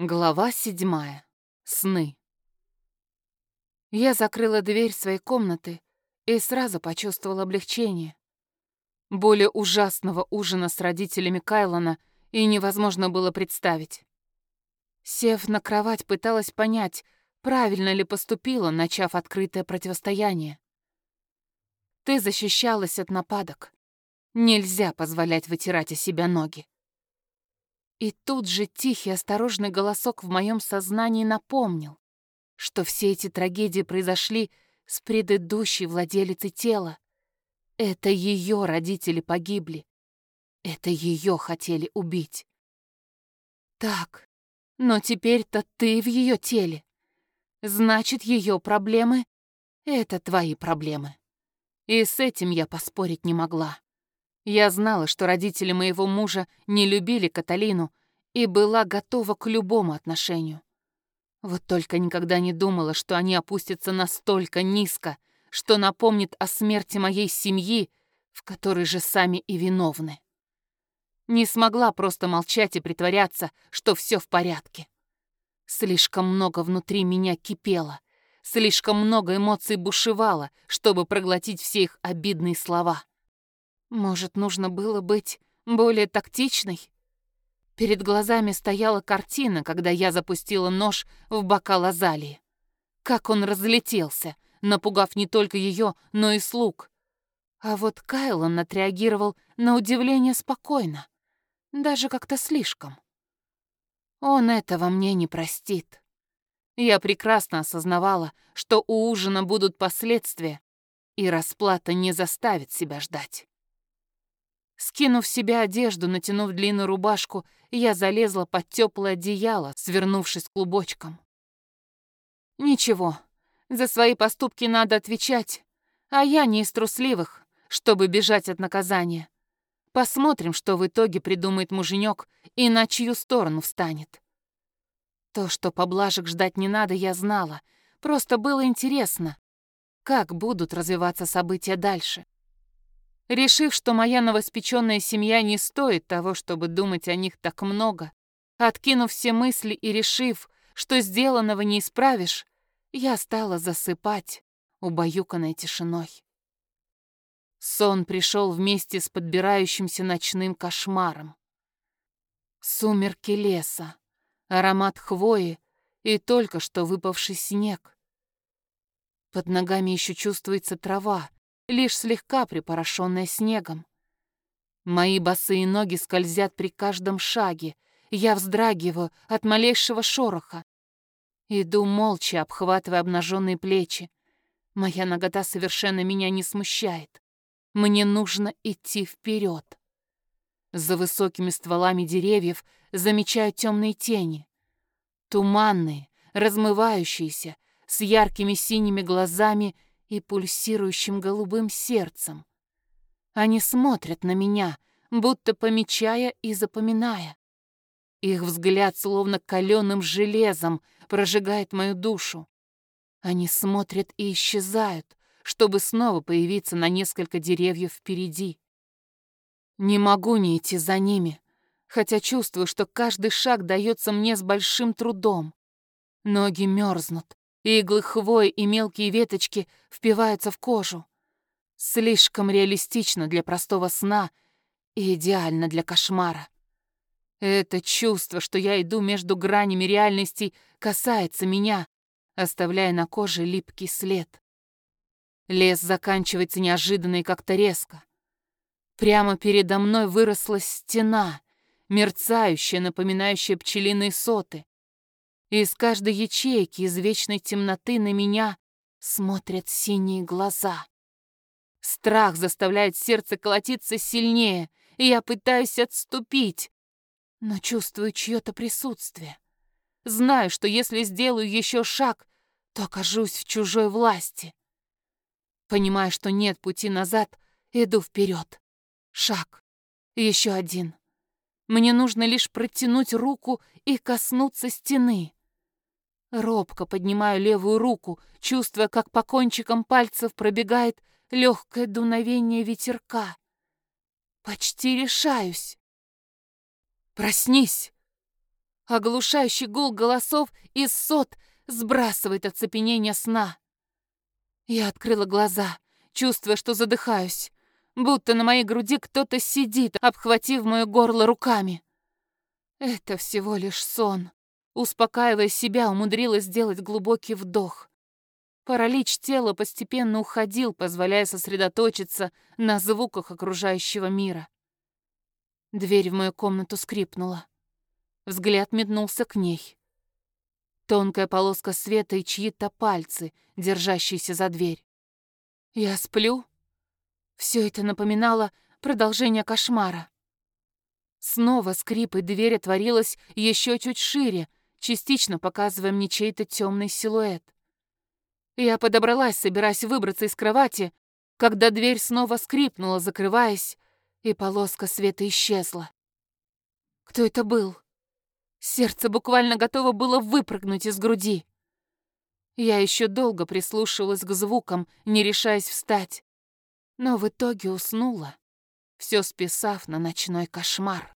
Глава седьмая. Сны. Я закрыла дверь своей комнаты и сразу почувствовала облегчение. Более ужасного ужина с родителями Кайлона и невозможно было представить. Сев на кровать, пыталась понять, правильно ли поступила, начав открытое противостояние. Ты защищалась от нападок. Нельзя позволять вытирать о себя ноги. И тут же тихий, осторожный голосок в моем сознании напомнил, что все эти трагедии произошли с предыдущей владелицей тела. Это ее родители погибли. Это ее хотели убить. Так, но теперь-то ты в ее теле. Значит, ее проблемы — это твои проблемы. И с этим я поспорить не могла. Я знала, что родители моего мужа не любили Каталину и была готова к любому отношению. Вот только никогда не думала, что они опустятся настолько низко, что напомнит о смерти моей семьи, в которой же сами и виновны. Не смогла просто молчать и притворяться, что все в порядке. Слишком много внутри меня кипело, слишком много эмоций бушевало, чтобы проглотить все их обидные слова. Может, нужно было быть более тактичной? Перед глазами стояла картина, когда я запустила нож в бокал Азалии. Как он разлетелся, напугав не только ее, но и слуг. А вот Кайлон отреагировал на удивление спокойно, даже как-то слишком. Он этого мне не простит. Я прекрасно осознавала, что у ужина будут последствия, и расплата не заставит себя ждать. Скинув с себя одежду, натянув длинную рубашку, я залезла под теплое одеяло, свернувшись клубочком. Ничего, за свои поступки надо отвечать, а я не из трусливых, чтобы бежать от наказания. Посмотрим, что в итоге придумает муженек и на чью сторону встанет. То, что поблажек ждать не надо, я знала. Просто было интересно, как будут развиваться события дальше. Решив, что моя новоспеченная семья не стоит того, чтобы думать о них так много, откинув все мысли и решив, что сделанного не исправишь, я стала засыпать, убаюканной тишиной. Сон пришел вместе с подбирающимся ночным кошмаром. Сумерки леса, аромат хвои и только что выпавший снег. Под ногами еще чувствуется трава, лишь слегка припорошенная снегом. Мои босые ноги скользят при каждом шаге, я вздрагиваю от малейшего шороха. Иду молча, обхватывая обнаженные плечи. Моя нагота совершенно меня не смущает. Мне нужно идти вперед. За высокими стволами деревьев замечаю темные тени. Туманные, размывающиеся, с яркими синими глазами и пульсирующим голубым сердцем. Они смотрят на меня, будто помечая и запоминая. Их взгляд, словно каленым железом, прожигает мою душу. Они смотрят и исчезают, чтобы снова появиться на несколько деревьев впереди. Не могу не идти за ними, хотя чувствую, что каждый шаг дается мне с большим трудом. Ноги мерзнут, Иглы хвои и мелкие веточки впиваются в кожу. Слишком реалистично для простого сна и идеально для кошмара. Это чувство, что я иду между гранями реальности, касается меня, оставляя на коже липкий след. Лес заканчивается неожиданно и как-то резко. Прямо передо мной выросла стена, мерцающая, напоминающая пчелиные соты. Из каждой ячейки из вечной темноты на меня смотрят синие глаза. Страх заставляет сердце колотиться сильнее, и я пытаюсь отступить, но чувствую чье-то присутствие. Знаю, что если сделаю еще шаг, то окажусь в чужой власти. Понимая, что нет пути назад, иду вперед. Шаг. Еще один. Мне нужно лишь протянуть руку и коснуться стены. Робко поднимаю левую руку, чувствуя, как по кончикам пальцев пробегает легкое дуновение ветерка. Почти решаюсь. «Проснись!» Оглушающий гул голосов из сот сбрасывает оцепенение сна. Я открыла глаза, чувствуя, что задыхаюсь, будто на моей груди кто-то сидит, обхватив моё горло руками. Это всего лишь сон. Успокаивая себя, умудрилась сделать глубокий вдох. Паралич тела постепенно уходил, позволяя сосредоточиться на звуках окружающего мира. Дверь в мою комнату скрипнула. Взгляд метнулся к ней. Тонкая полоска света и чьи-то пальцы, держащиеся за дверь. Я сплю? Все это напоминало продолжение кошмара. Снова скрип, и дверь отворилась еще чуть шире, частично показывая мне чей-то темный силуэт. Я подобралась, собираясь выбраться из кровати, когда дверь снова скрипнула, закрываясь, и полоска света исчезла. Кто это был? Сердце буквально готово было выпрыгнуть из груди. Я еще долго прислушивалась к звукам, не решаясь встать, но в итоге уснула, все списав на ночной кошмар.